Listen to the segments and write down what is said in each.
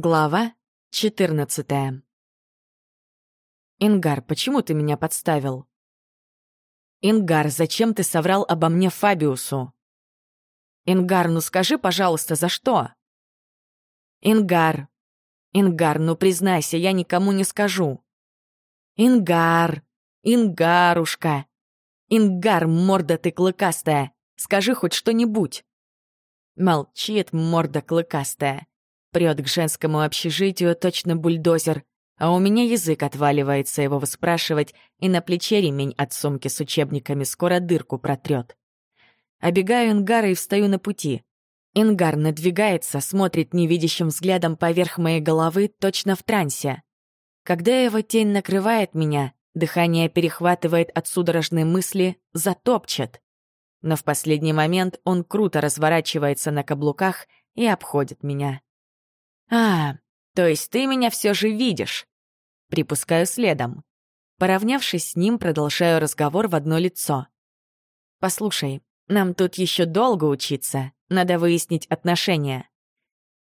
Глава 14 «Ингар, почему ты меня подставил?» «Ингар, зачем ты соврал обо мне Фабиусу?» «Ингар, ну скажи, пожалуйста, за что?» «Ингар, Ингар, ну признайся, я никому не скажу». «Ингар, Ингарушка, Ингар, морда ты клыкастая, скажи хоть что-нибудь». Молчит морда клыкастая. Прет к женскому общежитию точно бульдозер, а у меня язык отваливается его выспрашивать, и на плече ремень от сумки с учебниками скоро дырку протрет. Обегаю Ингара и встаю на пути. Ингар надвигается, смотрит невидящим взглядом поверх моей головы, точно в трансе. Когда его тень накрывает меня, дыхание перехватывает от судорожной мысли, затопчет. Но в последний момент он круто разворачивается на каблуках и обходит меня. «А, то есть ты меня все же видишь?» Припускаю следом. Поравнявшись с ним, продолжаю разговор в одно лицо. «Послушай, нам тут еще долго учиться, надо выяснить отношения.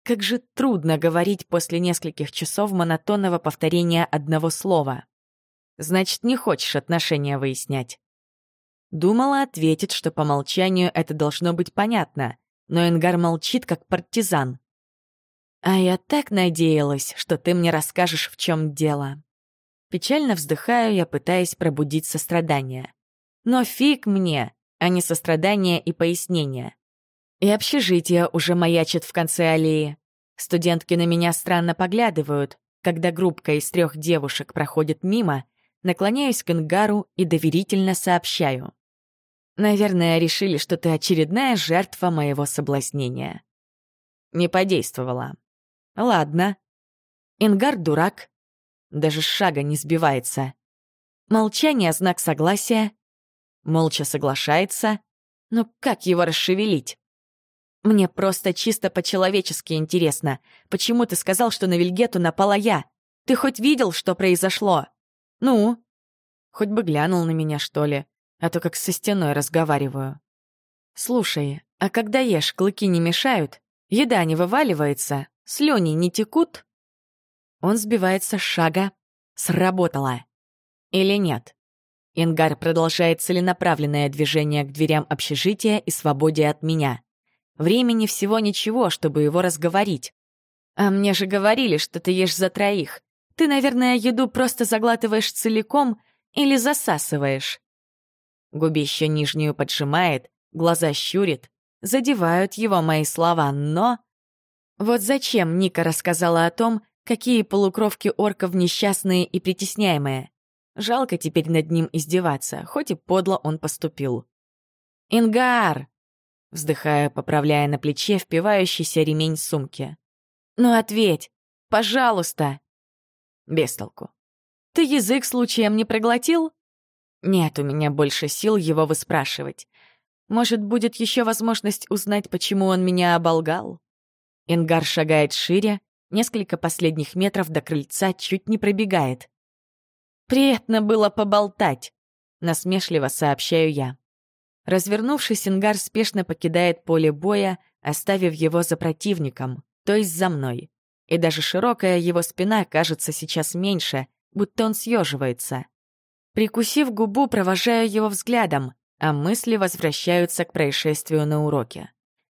Как же трудно говорить после нескольких часов монотонного повторения одного слова. Значит, не хочешь отношения выяснять?» Думала ответить, что по молчанию это должно быть понятно, но Энгар молчит, как партизан. А я так надеялась, что ты мне расскажешь, в чем дело. Печально вздыхаю я, пытаясь пробудить сострадание. Но фиг мне, а не сострадание и пояснение. И общежитие уже маячит в конце аллеи. Студентки на меня странно поглядывают, когда группка из трех девушек проходит мимо, наклоняюсь к Ингару и доверительно сообщаю. Наверное, решили, что ты очередная жертва моего соблазнения. Не подействовала. Ладно. Ингар дурак. Даже шага не сбивается. Молчание — знак согласия. Молча соглашается. Но как его расшевелить? Мне просто чисто по-человечески интересно, почему ты сказал, что на Вильгету напала я? Ты хоть видел, что произошло? Ну? Хоть бы глянул на меня, что ли, а то как со стеной разговариваю. Слушай, а когда ешь, клыки не мешают? Еда не вываливается? Слюни не текут? Он сбивается с шага. Сработало. Или нет? Ингар продолжает целенаправленное движение к дверям общежития и свободе от меня. Времени всего ничего, чтобы его разговорить. А мне же говорили, что ты ешь за троих. Ты, наверное, еду просто заглатываешь целиком или засасываешь. Губище нижнюю поджимает, глаза щурит, задевают его мои слова, но... Вот зачем Ника рассказала о том, какие полукровки орков несчастные и притесняемые. Жалко теперь над ним издеваться, хоть и подло он поступил. «Ингар!» Вздыхая, поправляя на плече впивающийся ремень сумки. «Ну ответь! Пожалуйста!» Бестолку. «Ты язык случаем не проглотил?» «Нет у меня больше сил его выспрашивать. Может, будет еще возможность узнать, почему он меня оболгал?» Ингар шагает шире, несколько последних метров до крыльца чуть не пробегает. «Приятно было поболтать», — насмешливо сообщаю я. Развернувшись, Ингар спешно покидает поле боя, оставив его за противником, то есть за мной. И даже широкая его спина кажется сейчас меньше, будто он съеживается. Прикусив губу, провожаю его взглядом, а мысли возвращаются к происшествию на уроке.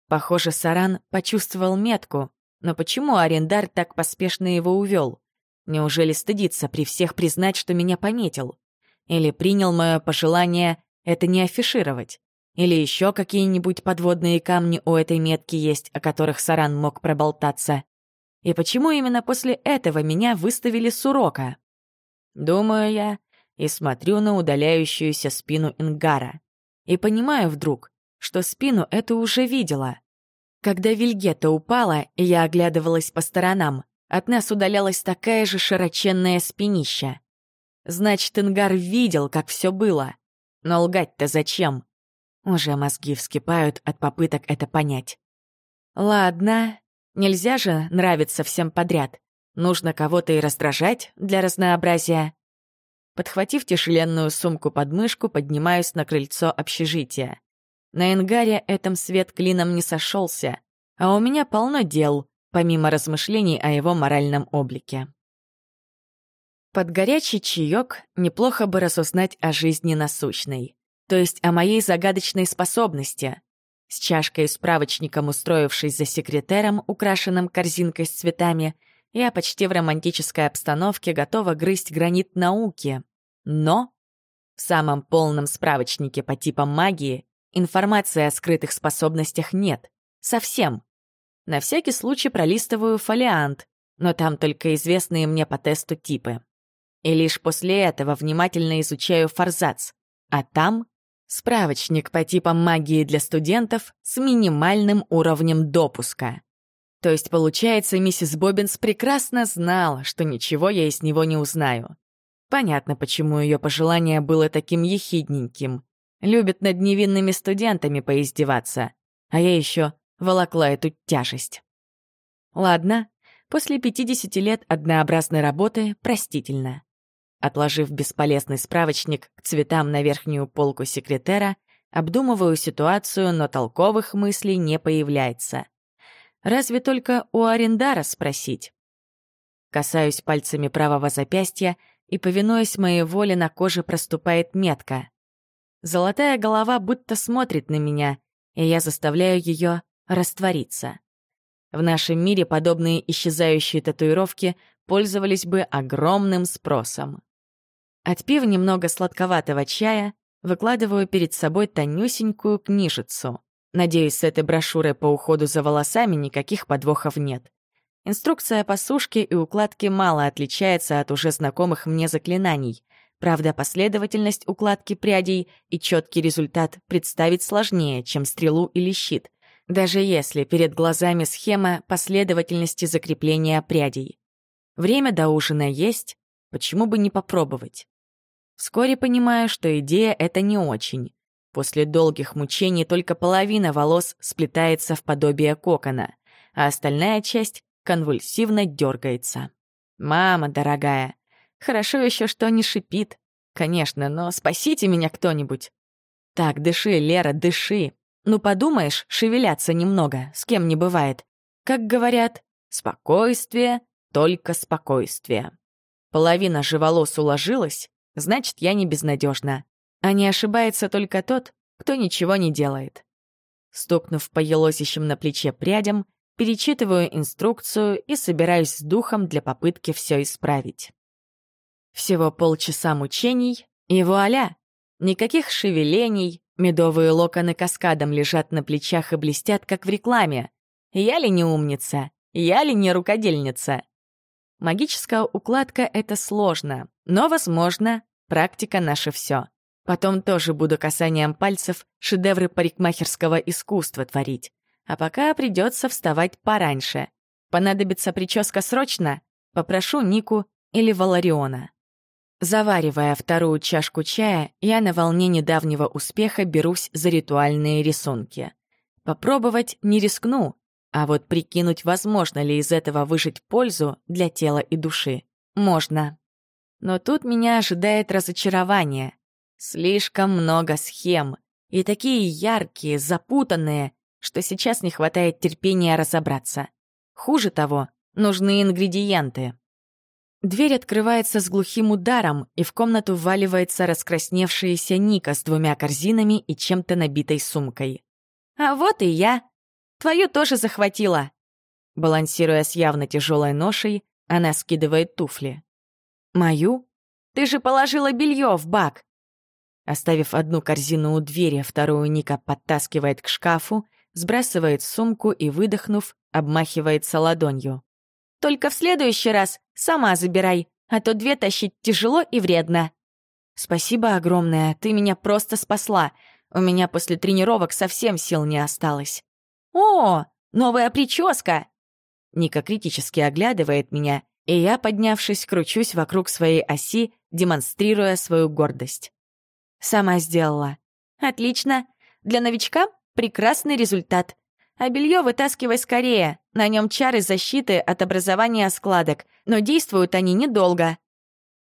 Похоже, Саран почувствовал метку, но почему арендар так поспешно его увел? Неужели стыдится при всех признать, что меня пометил? Или принял мое пожелание это не афишировать? Или еще какие-нибудь подводные камни у этой метки есть, о которых Саран мог проболтаться? И почему именно после этого меня выставили с урока? Думаю я и смотрю на удаляющуюся спину Ингара. И понимаю вдруг, что спину эту уже видела. Когда Вильгета упала, я оглядывалась по сторонам, от нас удалялась такая же широченная спинища. Значит, Ингар видел, как все было. Но лгать-то зачем? Уже мозги вскипают от попыток это понять. Ладно, нельзя же нравиться всем подряд. Нужно кого-то и раздражать для разнообразия. Подхватив тяжеленную сумку под мышку, поднимаюсь на крыльцо общежития. На Энгаре этом свет клином не сошелся, а у меня полно дел, помимо размышлений о его моральном облике. Под горячий чаек неплохо бы разузнать о жизни насущной, то есть о моей загадочной способности. С чашкой и справочником, устроившись за секретером, украшенным корзинкой с цветами, я почти в романтической обстановке готова грызть гранит науки. Но в самом полном справочнике по типам магии информации о скрытых способностях нет. Совсем. На всякий случай пролистываю фолиант, но там только известные мне по тесту типы. И лишь после этого внимательно изучаю форзац, а там справочник по типам магии для студентов с минимальным уровнем допуска. То есть, получается, миссис Боббинс прекрасно знала, что ничего я из него не узнаю. Понятно, почему ее пожелание было таким ехидненьким. Любит над невинными студентами поиздеваться, а я еще волокла эту тяжесть. Ладно, после 50 лет однообразной работы простительно. Отложив бесполезный справочник к цветам на верхнюю полку секретера, обдумываю ситуацию, но толковых мыслей не появляется. Разве только у арендара спросить. Касаюсь пальцами правого запястья, и, повинуясь моей воле, на коже проступает метка. Золотая голова будто смотрит на меня, и я заставляю ее раствориться. В нашем мире подобные исчезающие татуировки пользовались бы огромным спросом. Отпив немного сладковатого чая, выкладываю перед собой тонюсенькую книжицу. Надеюсь, с этой брошюрой по уходу за волосами никаких подвохов нет. Инструкция по сушке и укладке мало отличается от уже знакомых мне заклинаний. Правда, последовательность укладки прядей и четкий результат представить сложнее, чем стрелу или щит, даже если перед глазами схема последовательности закрепления прядей. Время до ужина есть, почему бы не попробовать? Вскоре понимаю, что идея эта не очень. После долгих мучений только половина волос сплетается в подобие кокона, а остальная часть конвульсивно дергается. «Мама дорогая, хорошо еще, что не шипит. Конечно, но спасите меня кто-нибудь». «Так, дыши, Лера, дыши. Ну, подумаешь, шевеляться немного, с кем не бывает. Как говорят, спокойствие, только спокойствие. Половина же волос уложилась, значит, я не безнадежна. А не ошибается только тот, кто ничего не делает. Стукнув по елозищем на плече прядям, перечитываю инструкцию и собираюсь с духом для попытки все исправить. Всего полчаса мучений, и вуаля! Никаких шевелений, медовые локоны каскадом лежат на плечах и блестят, как в рекламе. Я ли не умница? Я ли не рукодельница? Магическая укладка — это сложно, но, возможно, практика — наше все. Потом тоже буду касанием пальцев шедевры парикмахерского искусства творить. А пока придется вставать пораньше. Понадобится прическа срочно? Попрошу Нику или Валариона. Заваривая вторую чашку чая, я на волне недавнего успеха берусь за ритуальные рисунки. Попробовать не рискну, а вот прикинуть, возможно ли из этого выжить пользу для тела и души, можно. Но тут меня ожидает разочарование. Слишком много схем, и такие яркие, запутанные, что сейчас не хватает терпения разобраться. Хуже того, нужны ингредиенты. Дверь открывается с глухим ударом, и в комнату вваливается раскрасневшаяся Ника с двумя корзинами и чем-то набитой сумкой. «А вот и я!» Твою тоже захватила!» Балансируя с явно тяжелой ношей, она скидывает туфли. «Мою? Ты же положила белье в бак!» Оставив одну корзину у двери, вторую Ника подтаскивает к шкафу, сбрасывает сумку и, выдохнув, обмахивается ладонью. «Только в следующий раз сама забирай, а то две тащить тяжело и вредно». «Спасибо огромное, ты меня просто спасла. У меня после тренировок совсем сил не осталось». «О, новая прическа!» Ника критически оглядывает меня, и я, поднявшись, кручусь вокруг своей оси, демонстрируя свою гордость. Сама сделала. «Отлично. Для новичка прекрасный результат. А белье вытаскивай скорее. На нем чары защиты от образования складок, но действуют они недолго».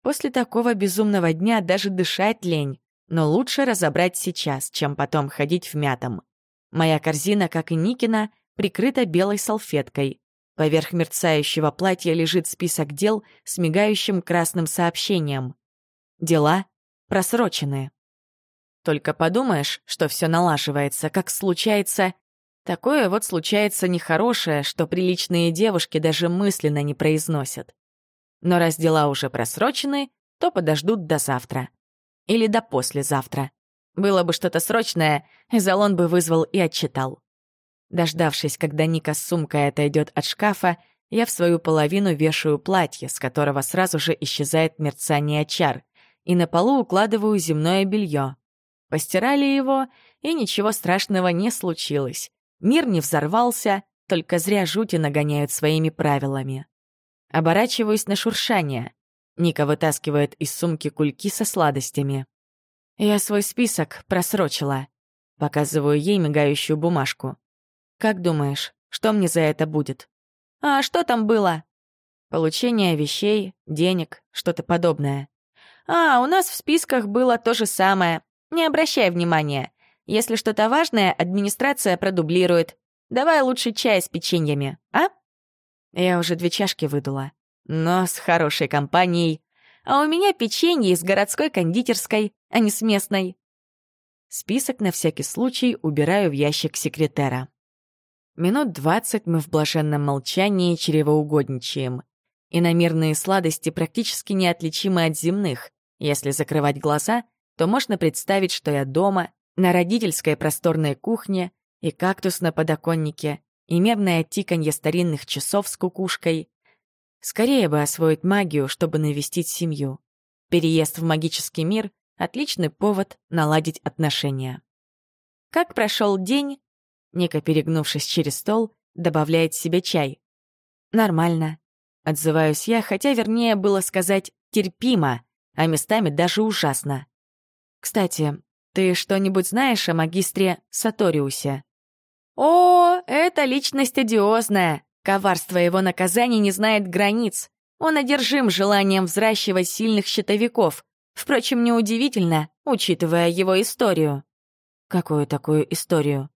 После такого безумного дня даже дышать лень, но лучше разобрать сейчас, чем потом ходить в мятом. Моя корзина, как и Никина, прикрыта белой салфеткой. Поверх мерцающего платья лежит список дел с мигающим красным сообщением. Дела просрочены. Только подумаешь, что все налаживается, как случается... Такое вот случается нехорошее, что приличные девушки даже мысленно не произносят. Но раз дела уже просрочены, то подождут до завтра. Или до послезавтра. Было бы что-то срочное, Залон бы вызвал и отчитал. Дождавшись, когда Ника с сумкой отойдет от шкафа, я в свою половину вешаю платье, с которого сразу же исчезает мерцание чар, и на полу укладываю земное белье. Постирали его, и ничего страшного не случилось. Мир не взорвался, только зря жути нагоняют своими правилами. Оборачиваюсь на шуршание. Ника вытаскивает из сумки кульки со сладостями. Я свой список просрочила. Показываю ей мигающую бумажку. Как думаешь, что мне за это будет? А что там было? Получение вещей, денег, что-то подобное. А, у нас в списках было то же самое. Не обращай внимания. Если что-то важное, администрация продублирует. Давай лучше чай с печеньями, а? Я уже две чашки выдула. Но с хорошей компанией. А у меня печенье из городской кондитерской, а не с местной. Список на всякий случай убираю в ящик секретера. Минут двадцать мы в блаженном молчании чревоугодничаем. Иномерные сладости практически неотличимы от земных. Если закрывать глаза, то можно представить, что я дома, на родительской просторной кухне, и кактус на подоконнике, и мерное тиканье старинных часов с кукушкой. Скорее бы освоить магию, чтобы навестить семью. Переезд в магический мир — отличный повод наладить отношения. Как прошел день, Ника, перегнувшись через стол, добавляет себе чай. «Нормально», — отзываюсь я, хотя вернее было сказать «терпимо», а местами даже ужасно. «Кстати, ты что-нибудь знаешь о магистре Саториусе?» «О, это личность одиозная. Коварство его наказаний не знает границ. Он одержим желанием взращивать сильных щитовиков. Впрочем, неудивительно, учитывая его историю». «Какую такую историю?»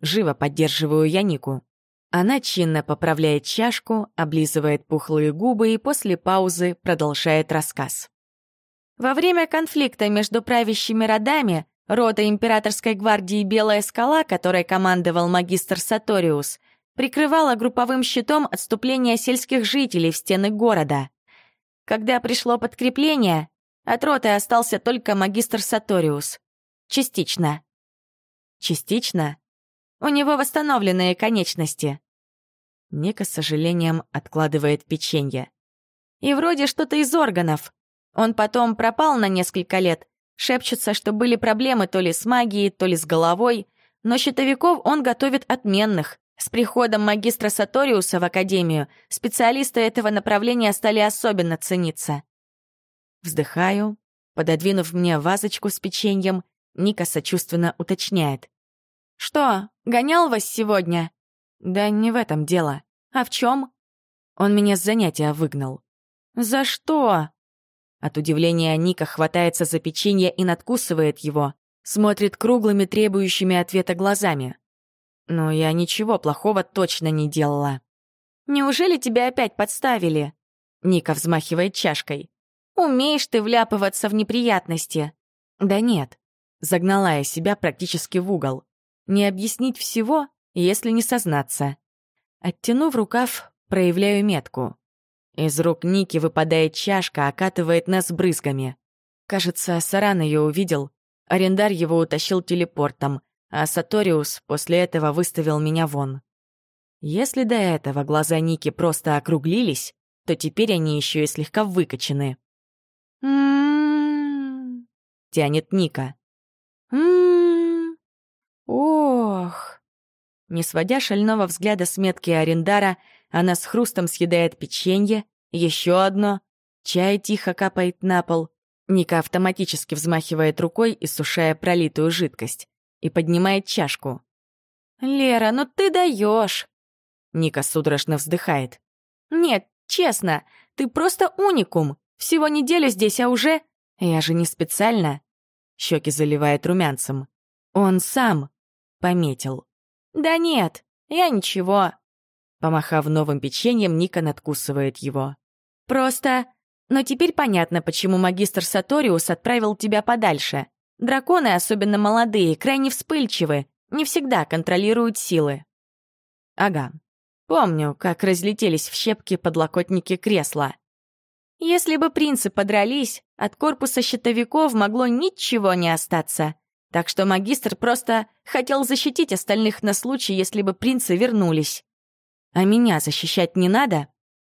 Живо поддерживаю я Нику. Она чинно поправляет чашку, облизывает пухлые губы и после паузы продолжает рассказ. Во время конфликта между правящими родами рота императорской гвардии «Белая скала», которой командовал магистр Саториус, прикрывала групповым щитом отступление сельских жителей в стены города. Когда пришло подкрепление, от роты остался только магистр Саториус. Частично. Частично? У него восстановленные конечности». Ника с сожалением откладывает печенье. «И вроде что-то из органов. Он потом пропал на несколько лет. Шепчутся, что были проблемы то ли с магией, то ли с головой. Но щитовиков он готовит отменных. С приходом магистра Саториуса в академию специалисты этого направления стали особенно цениться. Вздыхаю. Пододвинув мне вазочку с печеньем, Ника сочувственно уточняет. «Что, гонял вас сегодня?» «Да не в этом дело. А в чем? Он меня с занятия выгнал. «За что?» От удивления Ника хватается за печенье и надкусывает его, смотрит круглыми, требующими ответа глазами. Но я ничего плохого точно не делала. «Неужели тебя опять подставили?» Ника взмахивает чашкой. «Умеешь ты вляпываться в неприятности?» «Да нет». Загнала я себя практически в угол. Не объяснить всего, если не сознаться. Оттянув рукав, проявляю метку. Из рук Ники выпадает чашка, окатывает нас брызгами. Кажется, Саран ее увидел. Арендар его утащил телепортом, а Саториус после этого выставил меня вон. Если до этого глаза Ники просто округлились, то теперь они еще и слегка выкочены. «М-м-м», тянет Ника. «М-м-м». Ох! Не сводя шального взгляда с метки Арендара, она с хрустом съедает печенье, еще одно, чай тихо капает на пол. Ника автоматически взмахивает рукой, иссушая пролитую жидкость, и поднимает чашку. «Лера, ну ты даешь!» Ника судорожно вздыхает. «Нет, честно, ты просто уникум. Всего неделю здесь, а уже...» «Я же не специально...» Щеки заливает румянцем. «Он сам...» пометил. «Да нет, я ничего». Помахав новым печеньем, Ника надкусывает его. «Просто... Но теперь понятно, почему магистр Саториус отправил тебя подальше. Драконы, особенно молодые, крайне вспыльчивы, не всегда контролируют силы». «Ага. Помню, как разлетелись в щепки подлокотники кресла. Если бы принцы подрались, от корпуса щитовиков могло ничего не остаться. Так что магистр просто хотел защитить остальных на случай, если бы принцы вернулись. А меня защищать не надо?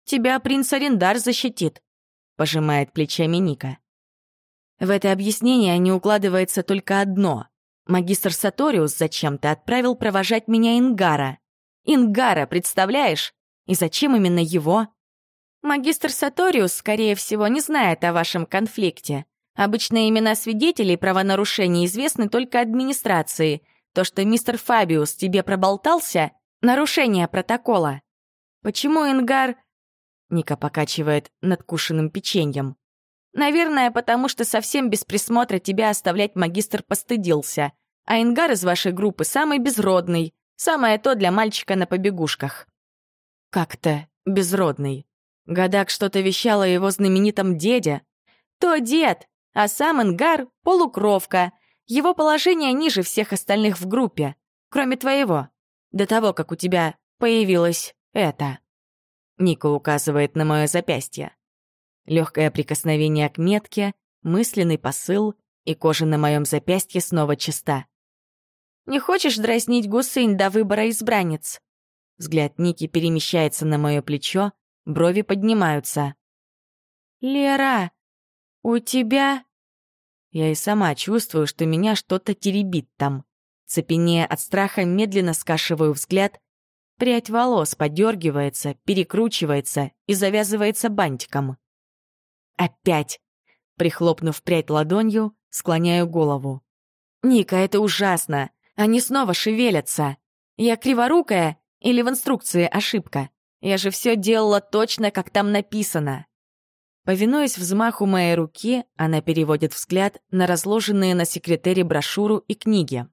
Тебя принц Арендар защитит, пожимает плечами Ника. В это объяснение не укладывается только одно. Магистр Саториус зачем-то отправил провожать меня Ингара. Ингара, представляешь? И зачем именно его? Магистр Саториус, скорее всего, не знает о вашем конфликте. Обычно имена свидетелей правонарушений известны только администрации. То, что мистер Фабиус тебе проболтался — нарушение протокола. Почему Ингар... Ника покачивает надкушенным печеньем. Наверное, потому что совсем без присмотра тебя оставлять магистр постыдился. А Ингар из вашей группы самый безродный. Самое то для мальчика на побегушках. Как-то безродный. Гадак что-то вещал о его знаменитом деде. То дед, а сам Ингар — полукровка. Его положение ниже всех остальных в группе, кроме твоего. До того, как у тебя появилось это. Ника указывает на мое запястье. Легкое прикосновение к метке, мысленный посыл, и кожа на моем запястье снова чиста. «Не хочешь дразнить гусынь до выбора избранниц?» Взгляд Ники перемещается на мое плечо, Брови поднимаются. «Лера, у тебя...» Я и сама чувствую, что меня что-то теребит там. Цепенея от страха, медленно скашиваю взгляд. Прядь волос подергивается, перекручивается и завязывается бантиком. Опять. Прихлопнув прядь ладонью, склоняю голову. «Ника, это ужасно! Они снова шевелятся! Я криворукая или в инструкции ошибка? Я же все делала точно, как там написано. Повинуясь взмаху моей руки, она переводит взгляд на разложенные на секретере брошюру и книги.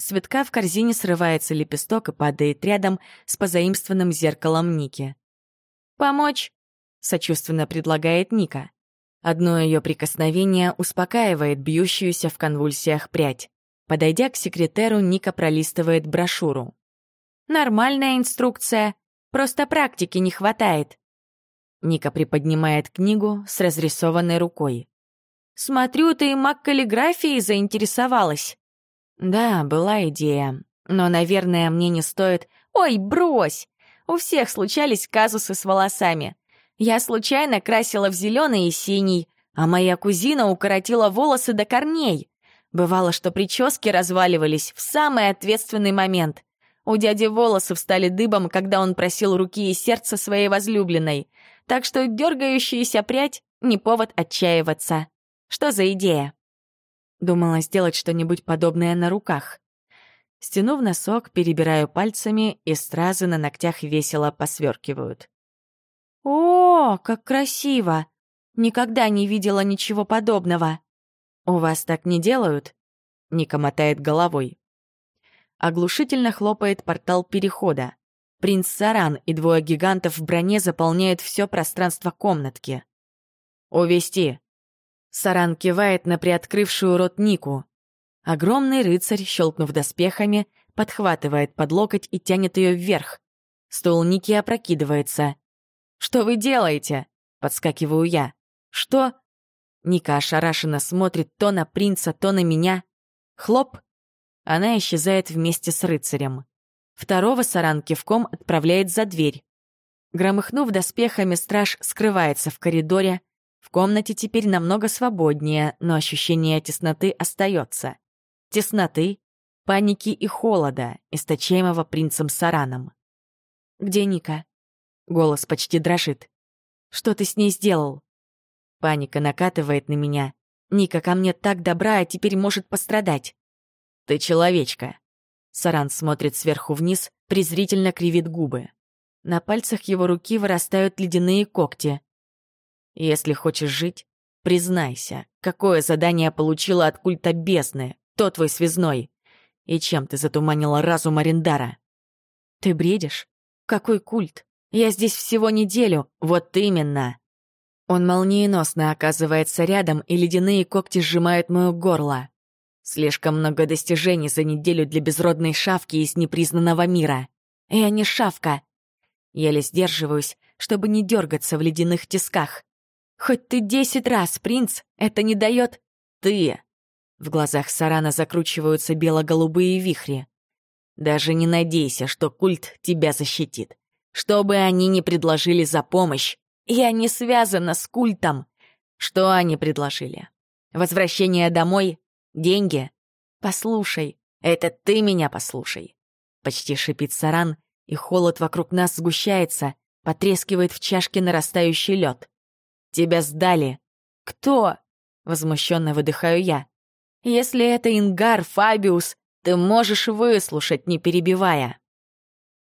С цветка в корзине срывается лепесток и падает рядом с позаимствованным зеркалом Ники. «Помочь?» — сочувственно предлагает Ника. Одно ее прикосновение успокаивает бьющуюся в конвульсиях прядь. Подойдя к секретеру, Ника пролистывает брошюру. «Нормальная инструкция. Просто практики не хватает». Ника приподнимает книгу с разрисованной рукой. «Смотрю, ты маг-каллиграфией заинтересовалась». «Да, была идея. Но, наверное, мне не стоит...» «Ой, брось! У всех случались казусы с волосами. Я случайно красила в зеленый и синий, а моя кузина укоротила волосы до корней. Бывало, что прически разваливались в самый ответственный момент. У дяди волосы встали дыбом, когда он просил руки и сердца своей возлюбленной. Так что дергающаяся прядь — не повод отчаиваться. Что за идея? Думала сделать что-нибудь подобное на руках. Стянув носок, перебираю пальцами, и стразы на ногтях весело посверкивают. «О, как красиво! Никогда не видела ничего подобного!» «У вас так не делают?» Ника мотает головой. Оглушительно хлопает портал перехода. Принц Саран и двое гигантов в броне заполняют все пространство комнатки. «Увести!» Саран кивает на приоткрывшую рот Нику. Огромный рыцарь, щелкнув доспехами, подхватывает под локоть и тянет ее вверх. Стол Ники опрокидывается. «Что вы делаете?» — подскакиваю я. «Что?» Ника ошарашенно смотрит то на принца, то на меня. Хлоп! Она исчезает вместе с рыцарем. Второго Саран кивком отправляет за дверь. Громыхнув доспехами, страж скрывается в коридоре. В комнате теперь намного свободнее, но ощущение тесноты остается. Тесноты, паники и холода, источаемого принцем Сараном. «Где Ника?» Голос почти дрожит. «Что ты с ней сделал?» Паника накатывает на меня. Ника ко мне так добра, а теперь может пострадать. «Ты человечка!» Саран смотрит сверху вниз, презрительно кривит губы. На пальцах его руки вырастают ледяные когти. «Если хочешь жить, признайся, какое задание получила от культа бездны, кто твой связной? И чем ты затуманила разум Арендара?» «Ты бредишь? Какой культ? Я здесь всего неделю, вот именно. Он молниеносно оказывается рядом, и ледяные когти сжимают моё горло. Слишком много достижений за неделю для безродной шавки из непризнанного мира. Я не шавка. Еле сдерживаюсь, чтобы не дергаться в ледяных тисках. Хоть ты десять раз, принц, это не дает ты. В глазах Сарана закручиваются бело-голубые вихри. Даже не надейся, что культ тебя защитит. Что бы они ни предложили за помощь, я не связана с культом. Что они предложили? Возвращение домой Деньги? Послушай, это ты меня послушай. Почти шипит саран, и холод вокруг нас сгущается, потрескивает в чашке нарастающий лед. Тебя сдали. Кто? Возмущенно выдыхаю я. Если это Ингар, Фабиус, ты можешь выслушать, не перебивая.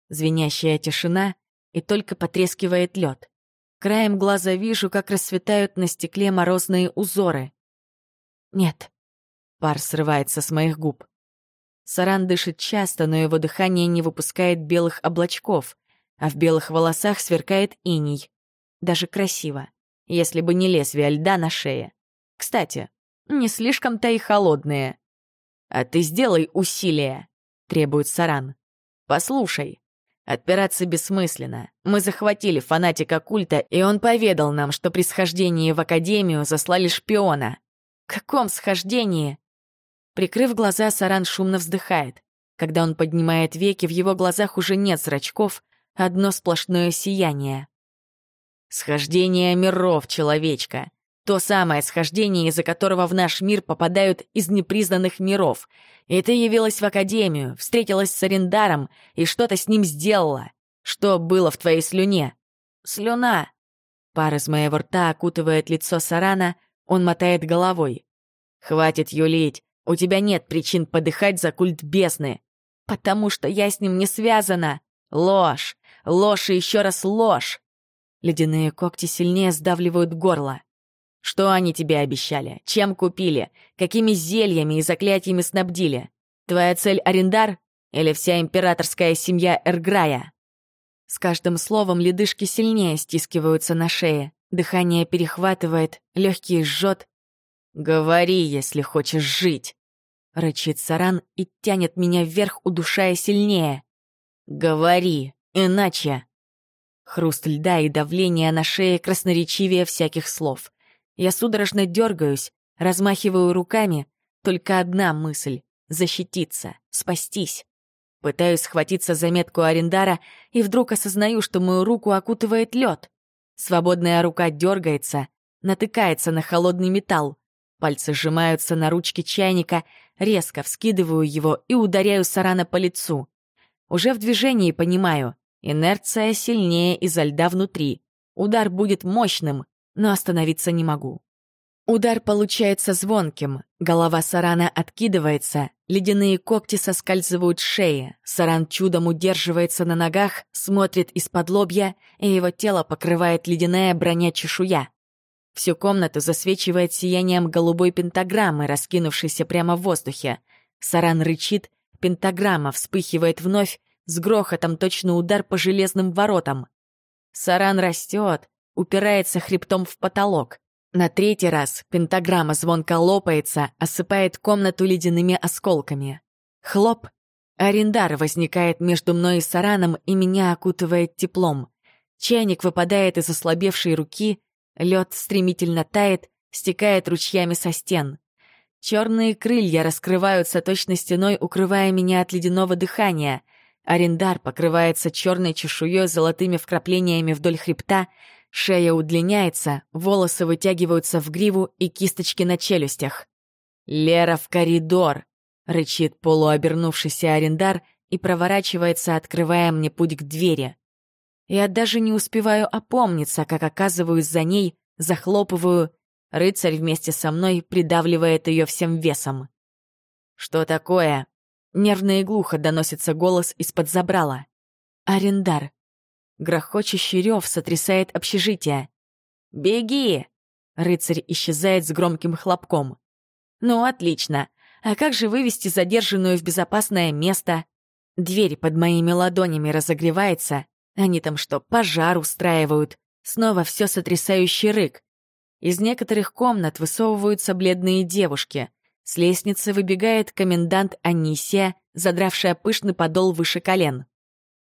Звенящая тишина, и только потрескивает лед. Краем глаза вижу, как расцветают на стекле морозные узоры. Нет, Пар срывается с моих губ. Саран дышит часто, но его дыхание не выпускает белых облачков, а в белых волосах сверкает иней. Даже красиво, если бы не лезвие льда на шее. Кстати, не слишком-то и холодные. «А ты сделай усилие», — требует Саран. «Послушай, отпираться бессмысленно. Мы захватили фанатика культа, и он поведал нам, что при схождении в Академию заслали шпиона. Каком схождении? Прикрыв глаза, Саран шумно вздыхает. Когда он поднимает веки, в его глазах уже нет зрачков, одно сплошное сияние. «Схождение миров, человечка. То самое схождение, из-за которого в наш мир попадают из непризнанных миров. И ты явилась в Академию, встретилась с Арендаром и что-то с ним сделала. Что было в твоей слюне?» «Слюна!» Пар из моего рта окутывает лицо Сарана, он мотает головой. «Хватит юлить. У тебя нет причин подыхать за культ бесны, потому что я с ним не связана. Ложь, ложь и еще раз ложь. Ледяные когти сильнее сдавливают горло. Что они тебе обещали? Чем купили? Какими зельями и заклятиями снабдили? Твоя цель — арендар? Или вся императорская семья Эрграя? С каждым словом ледышки сильнее стискиваются на шее. Дыхание перехватывает, легкий жжет. «Говори, если хочешь жить!» Рычит Саран и тянет меня вверх, удушая сильнее. «Говори, иначе...» Хруст льда и давление на шее красноречивее всяких слов. Я судорожно дергаюсь, размахиваю руками. Только одна мысль — защититься, спастись. Пытаюсь схватиться за метку Арендара и вдруг осознаю, что мою руку окутывает лед. Свободная рука дергается, натыкается на холодный металл. Пальцы сжимаются на ручке чайника, резко вскидываю его и ударяю Сарана по лицу. Уже в движении понимаю, инерция сильнее изо льда внутри. Удар будет мощным, но остановиться не могу. Удар получается звонким, голова Сарана откидывается, ледяные когти соскальзывают с шеи, Саран чудом удерживается на ногах, смотрит из-под лобья, и его тело покрывает ледяная броня-чешуя. Всю комнату засвечивает сиянием голубой пентаграммы, раскинувшейся прямо в воздухе. Саран рычит, пентаграмма вспыхивает вновь, с грохотом точно удар по железным воротам. Саран растет, упирается хребтом в потолок. На третий раз пентаграмма звонко лопается, осыпает комнату ледяными осколками. Хлоп! Арендар возникает между мной и Сараном и меня окутывает теплом. Чайник выпадает из ослабевшей руки, Лед стремительно тает, стекает ручьями со стен. Черные крылья раскрываются точно стеной, укрывая меня от ледяного дыхания. Арендар покрывается черной чешуей с золотыми вкраплениями вдоль хребта, шея удлиняется, волосы вытягиваются в гриву и кисточки на челюстях. «Лера в коридор!» — рычит полуобернувшийся арендар и проворачивается, открывая мне путь к двери. Я даже не успеваю опомниться, как оказываюсь за ней, захлопываю. Рыцарь вместе со мной придавливает ее всем весом. «Что такое?» Нервно и глухо доносится голос из-под забрала. «Арендар». Грохочущий рев сотрясает общежитие. «Беги!» Рыцарь исчезает с громким хлопком. «Ну, отлично. А как же вывести задержанную в безопасное место?» Дверь под моими ладонями разогревается, Они там что, пожар устраивают? Снова все сотрясающий рык. Из некоторых комнат высовываются бледные девушки. С лестницы выбегает комендант Анисия, задравшая пышный подол выше колен.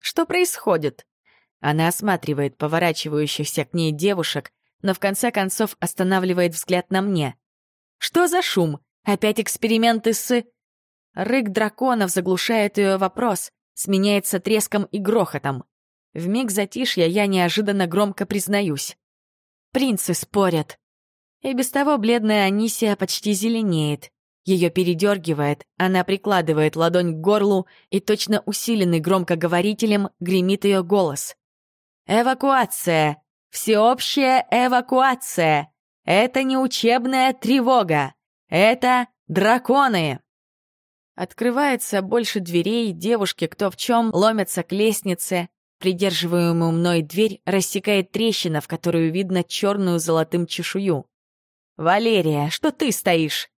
Что происходит? Она осматривает поворачивающихся к ней девушек, но в конце концов останавливает взгляд на мне. Что за шум? Опять эксперименты с... Рык драконов заглушает ее вопрос, сменяется треском и грохотом. В миг затишья я неожиданно громко признаюсь. Принцы спорят. И без того бледная Анисия почти зеленеет. Ее передергивает, она прикладывает ладонь к горлу, и точно усиленный громкоговорителем гремит ее голос. «Эвакуация! Всеобщая эвакуация! Это не учебная тревога! Это драконы!» Открывается больше дверей, девушки кто в чем ломятся к лестнице, Придерживаемую мной дверь рассекает трещина, в которую видно черную золотым чешую. «Валерия, что ты стоишь?»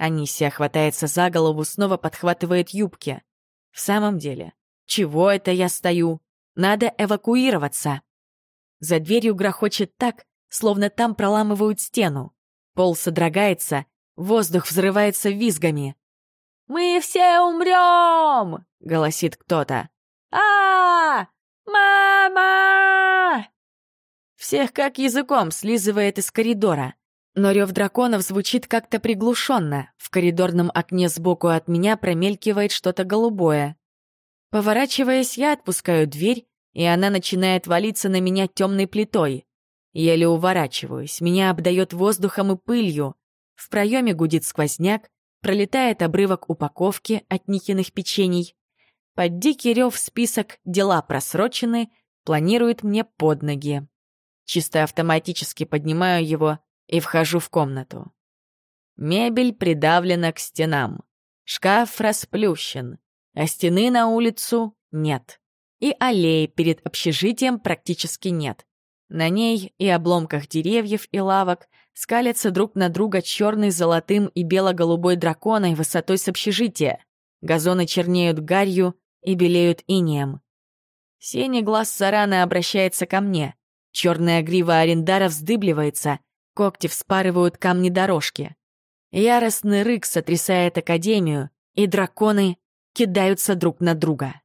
Анисия хватается за голову, снова подхватывает юбки. «В самом деле, чего это я стою? Надо эвакуироваться!» За дверью грохочет так, словно там проламывают стену. Пол содрогается, воздух взрывается визгами. «Мы все умрем!» — голосит кто-то. а, -а, -а «Мама!» Всех как языком слизывает из коридора. Но рев драконов звучит как-то приглушенно. В коридорном окне сбоку от меня промелькивает что-то голубое. Поворачиваясь, я отпускаю дверь, и она начинает валиться на меня темной плитой. Еле уворачиваюсь, меня обдает воздухом и пылью. В проеме гудит сквозняк, пролетает обрывок упаковки от Никиных печений. Под дикий рев список «Дела просрочены» планирует мне под ноги. Чисто автоматически поднимаю его и вхожу в комнату. Мебель придавлена к стенам. Шкаф расплющен, а стены на улицу нет. И аллеи перед общежитием практически нет. На ней и обломках деревьев и лавок скалятся друг на друга черный, золотым и бело-голубой драконы высотой с общежития. Газоны чернеют гарью, и белеют инеем. Синий глаз Сарана обращается ко мне. Черная грива Арендара вздыбливается, когти вспарывают камни дорожки. Яростный рык сотрясает Академию, и драконы кидаются друг на друга.